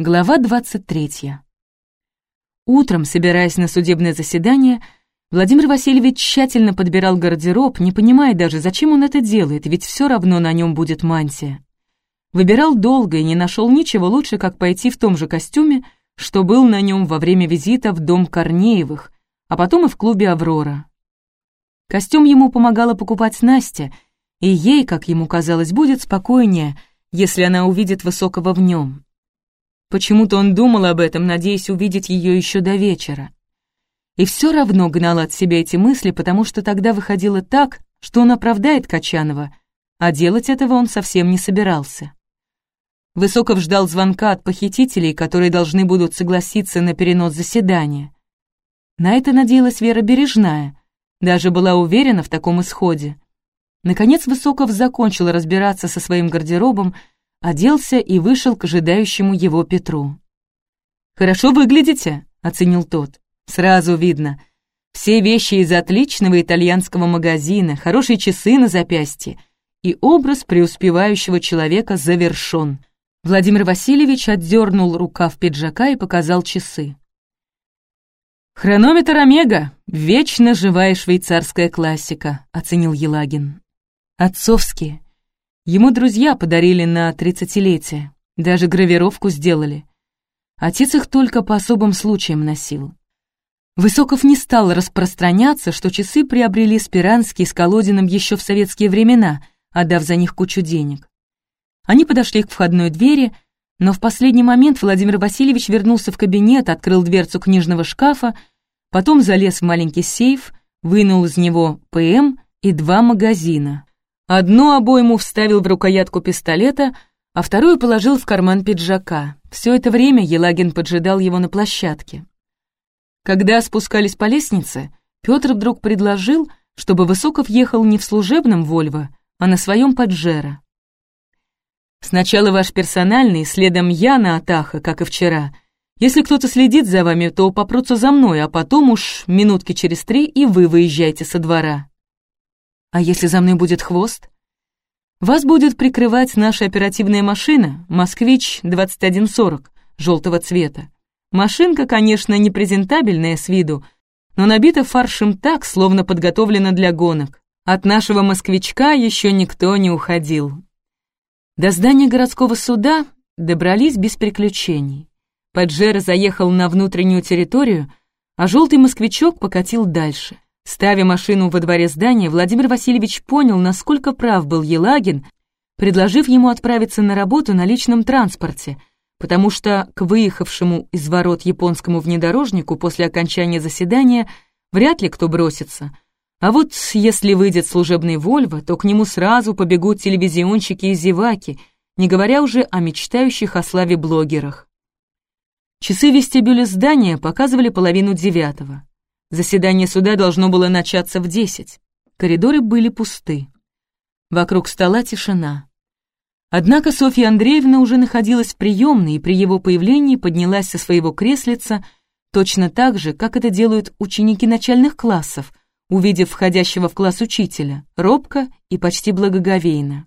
Глава 23. Утром, собираясь на судебное заседание, Владимир Васильевич тщательно подбирал гардероб, не понимая даже, зачем он это делает, ведь все равно на нем будет мантия. Выбирал долго и не нашел ничего лучше, как пойти в том же костюме, что был на нем во время визита в дом Корнеевых, а потом и в клубе «Аврора». Костюм ему помогала покупать Настя, и ей, как ему казалось, будет спокойнее, если она увидит Высокого в нем. Почему-то он думал об этом, надеясь увидеть ее еще до вечера. И все равно гнал от себя эти мысли, потому что тогда выходило так, что он оправдает Качанова, а делать этого он совсем не собирался. Высоков ждал звонка от похитителей, которые должны будут согласиться на перенос заседания. На это надеялась Вера Бережная, даже была уверена в таком исходе. Наконец Высоков закончил разбираться со своим гардеробом, оделся и вышел к ожидающему его Петру. «Хорошо выглядите», — оценил тот. «Сразу видно. Все вещи из отличного итальянского магазина, хорошие часы на запястье, и образ преуспевающего человека завершен». Владимир Васильевич отдернул рукав пиджака и показал часы. «Хронометр Омега — вечно живая швейцарская классика», — оценил Елагин. «Отцовские. Ему друзья подарили на тридцатилетие, даже гравировку сделали. Отец их только по особым случаям носил. Высоков не стал распространяться, что часы приобрели Спиранский с Колодиным еще в советские времена, отдав за них кучу денег. Они подошли к входной двери, но в последний момент Владимир Васильевич вернулся в кабинет, открыл дверцу книжного шкафа, потом залез в маленький сейф, вынул из него ПМ и два магазина. Одну обойму вставил в рукоятку пистолета, а вторую положил в карман пиджака. Все это время Елагин поджидал его на площадке. Когда спускались по лестнице, Петр вдруг предложил, чтобы Высоков ехал не в служебном «Вольво», а на своем «Паджеро». «Сначала ваш персональный, следом я на Атаха, как и вчера. Если кто-то следит за вами, то попрутся за мной, а потом уж минутки через три и вы выезжаете со двора». А если за мной будет хвост? Вас будет прикрывать наша оперативная машина «Москвич-2140» желтого цвета. Машинка, конечно, не презентабельная с виду, но набита фаршем так, словно подготовлена для гонок. От нашего москвичка еще никто не уходил. До здания городского суда добрались без приключений. Паджеро заехал на внутреннюю территорию, а желтый москвичок покатил дальше. Ставя машину во дворе здания, Владимир Васильевич понял, насколько прав был Елагин, предложив ему отправиться на работу на личном транспорте, потому что к выехавшему из ворот японскому внедорожнику после окончания заседания вряд ли кто бросится. А вот если выйдет служебный «Вольво», то к нему сразу побегут телевизионщики и зеваки, не говоря уже о мечтающих о славе блогерах. Часы вестибюля здания показывали половину девятого. Заседание суда должно было начаться в десять. Коридоры были пусты. Вокруг стола тишина. Однако Софья Андреевна уже находилась в приемной и при его появлении поднялась со своего креслица точно так же, как это делают ученики начальных классов, увидев входящего в класс учителя, робко и почти благоговейно.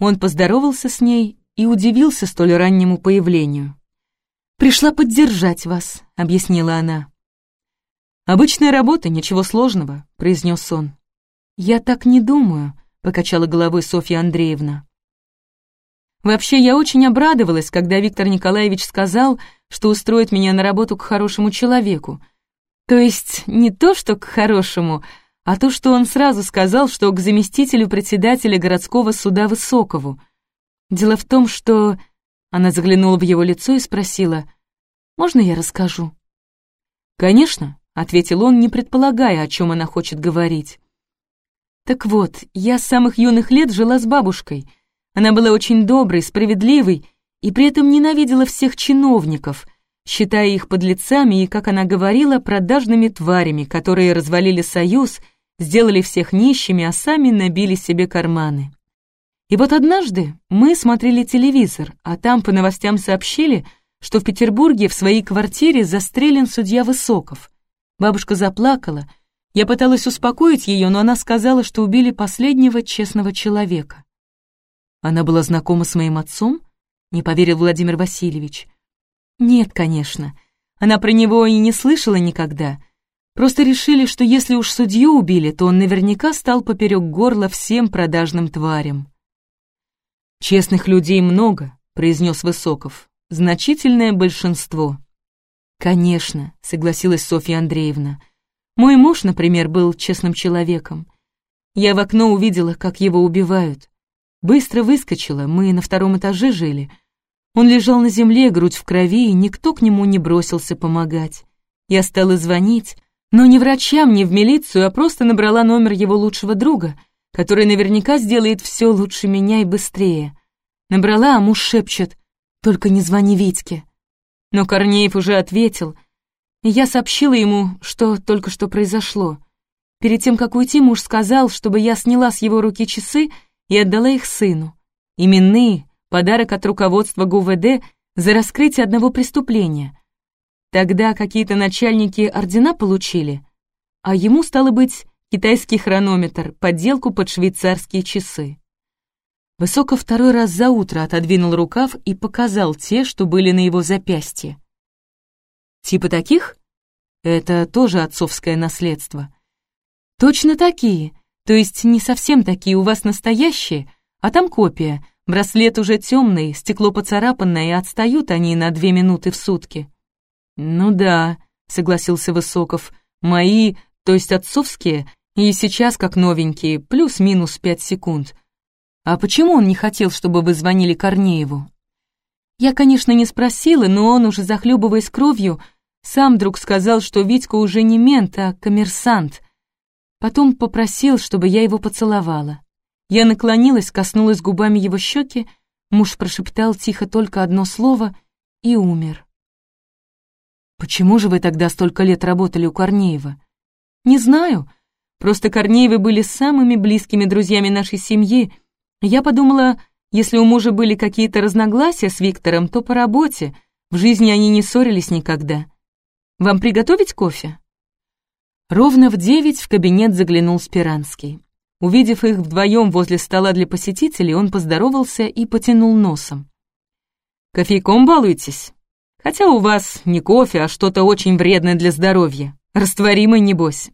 Он поздоровался с ней и удивился столь раннему появлению. «Пришла поддержать вас», — объяснила она. «Обычная работа, ничего сложного», — произнес он. «Я так не думаю», — покачала головой Софья Андреевна. «Вообще, я очень обрадовалась, когда Виктор Николаевич сказал, что устроит меня на работу к хорошему человеку. То есть не то, что к хорошему, а то, что он сразу сказал, что к заместителю председателя городского суда Высокову. Дело в том, что...» Она заглянула в его лицо и спросила, «Можно я расскажу?» «Конечно», ответил он, не предполагая, о чем она хочет говорить. Так вот, я с самых юных лет жила с бабушкой. Она была очень доброй, справедливой и при этом ненавидела всех чиновников, считая их подлецами и, как она говорила, продажными тварями, которые развалили союз, сделали всех нищими, а сами набили себе карманы. И вот однажды мы смотрели телевизор, а там по новостям сообщили, что в Петербурге в своей квартире застрелен судья Высоков — Бабушка заплакала. Я пыталась успокоить ее, но она сказала, что убили последнего честного человека. Она была знакома с моим отцом? — не поверил Владимир Васильевич. «Нет, конечно. Она про него и не слышала никогда. Просто решили, что если уж судью убили, то он наверняка стал поперек горла всем продажным тварям». «Честных людей много», — произнес Высоков. «Значительное большинство». «Конечно», — согласилась Софья Андреевна. «Мой муж, например, был честным человеком. Я в окно увидела, как его убивают. Быстро выскочила, мы на втором этаже жили. Он лежал на земле, грудь в крови, и никто к нему не бросился помогать. Я стала звонить, но не врачам, не в милицию, а просто набрала номер его лучшего друга, который наверняка сделает все лучше меня и быстрее. Набрала, а муж шепчет, «Только не звони Витьке». Но Корнеев уже ответил, я сообщила ему, что только что произошло. Перед тем, как уйти, муж сказал, чтобы я сняла с его руки часы и отдала их сыну. Именные, подарок от руководства ГУВД за раскрытие одного преступления. Тогда какие-то начальники ордена получили, а ему, стало быть, китайский хронометр, подделку под швейцарские часы. Высоко второй раз за утро отодвинул рукав и показал те, что были на его запястье. «Типа таких? Это тоже отцовское наследство». «Точно такие. То есть не совсем такие, у вас настоящие, а там копия. Браслет уже темный, стекло поцарапанное, и отстают они на две минуты в сутки». «Ну да», — согласился Высоков, — «мои, то есть отцовские, и сейчас как новенькие, плюс-минус пять секунд. А почему он не хотел, чтобы вы звонили Корнееву?» Я, конечно, не спросила, но он, уже захлебываясь кровью, сам вдруг сказал, что Витька уже не мент, а коммерсант, Потом попросил, чтобы я его поцеловала. Я наклонилась, коснулась губами его щеки, муж прошептал тихо только одно слово и умер. «Почему же вы тогда столько лет работали у Корнеева?» «Не знаю. Просто Корнеевы были самыми близкими друзьями нашей семьи. Я подумала, если у мужа были какие-то разногласия с Виктором, то по работе. В жизни они не ссорились никогда. Вам приготовить кофе?» Ровно в девять в кабинет заглянул Спиранский. Увидев их вдвоем возле стола для посетителей, он поздоровался и потянул носом. «Кофейком балуетесь? Хотя у вас не кофе, а что-то очень вредное для здоровья. Растворимый, небось».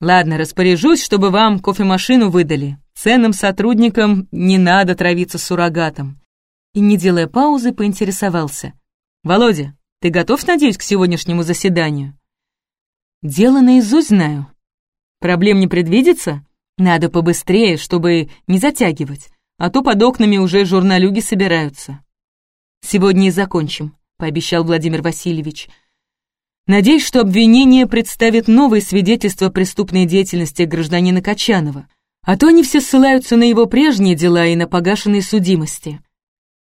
«Ладно, распоряжусь, чтобы вам кофемашину выдали. Ценным сотрудникам не надо травиться суррогатом». И, не делая паузы, поинтересовался. «Володя, ты готов, надеюсь, к сегодняшнему заседанию?» Дело наизусть знаю. Проблем не предвидится? Надо побыстрее, чтобы не затягивать, а то под окнами уже журналюги собираются. Сегодня и закончим, пообещал Владимир Васильевич. Надеюсь, что обвинение представит новые свидетельства преступной деятельности гражданина Качанова, а то они все ссылаются на его прежние дела и на погашенные судимости.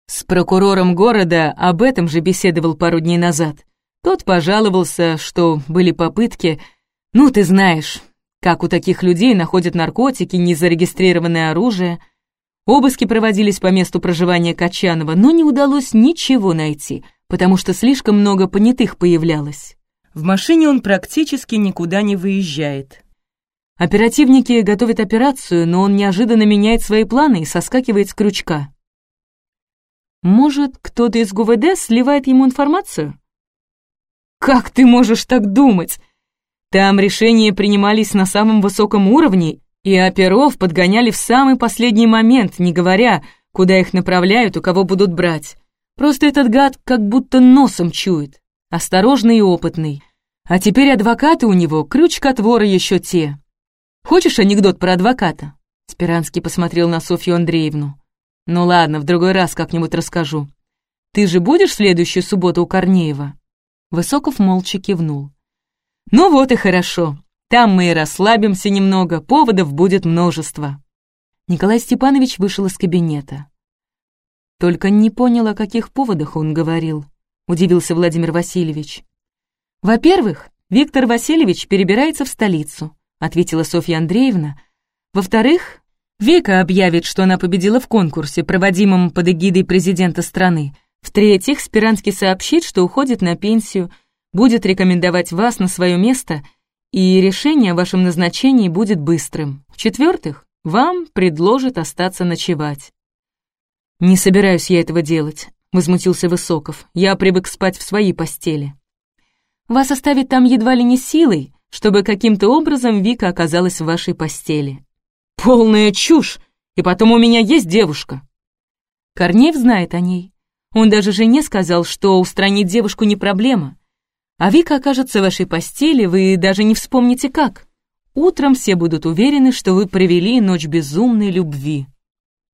С прокурором города об этом же беседовал пару дней назад. Тот пожаловался, что были попытки, ну, ты знаешь, как у таких людей находят наркотики, незарегистрированное оружие. Обыски проводились по месту проживания Качанова, но не удалось ничего найти, потому что слишком много понятых появлялось. В машине он практически никуда не выезжает. Оперативники готовят операцию, но он неожиданно меняет свои планы и соскакивает с крючка. Может, кто-то из ГУВД сливает ему информацию? Как ты можешь так думать? Там решения принимались на самом высоком уровне, и оперов подгоняли в самый последний момент, не говоря, куда их направляют, у кого будут брать. Просто этот гад как будто носом чует. Осторожный и опытный. А теперь адвокаты у него, крючкотворы еще те. Хочешь анекдот про адвоката?» Спиранский посмотрел на Софью Андреевну. «Ну ладно, в другой раз как-нибудь расскажу. Ты же будешь следующую субботу у Корнеева?» Высоков молча кивнул. «Ну вот и хорошо. Там мы и расслабимся немного, поводов будет множество». Николай Степанович вышел из кабинета. «Только не понял, о каких поводах он говорил», — удивился Владимир Васильевич. «Во-первых, Виктор Васильевич перебирается в столицу», — ответила Софья Андреевна. «Во-вторых, Вика объявит, что она победила в конкурсе, проводимом под эгидой президента страны. В-третьих, Спиранский сообщит, что уходит на пенсию, будет рекомендовать вас на свое место, и решение о вашем назначении будет быстрым. В-четвертых, вам предложат остаться ночевать. «Не собираюсь я этого делать», — возмутился Высоков. «Я привык спать в своей постели». «Вас оставить там едва ли не силой, чтобы каким-то образом Вика оказалась в вашей постели». «Полная чушь! И потом у меня есть девушка». Корнеев знает о ней. Он даже жене сказал, что устранить девушку не проблема. А Вика окажется в вашей постели, вы даже не вспомните как. Утром все будут уверены, что вы провели ночь безумной любви.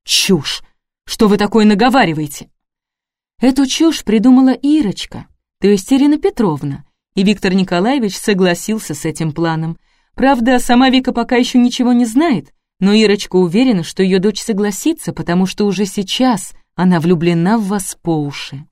Чушь! Что вы такое наговариваете? Эту чушь придумала Ирочка, то есть Ирина Петровна, и Виктор Николаевич согласился с этим планом. Правда, сама Вика пока еще ничего не знает, но Ирочка уверена, что ее дочь согласится, потому что уже сейчас она влюблена в вас по уши.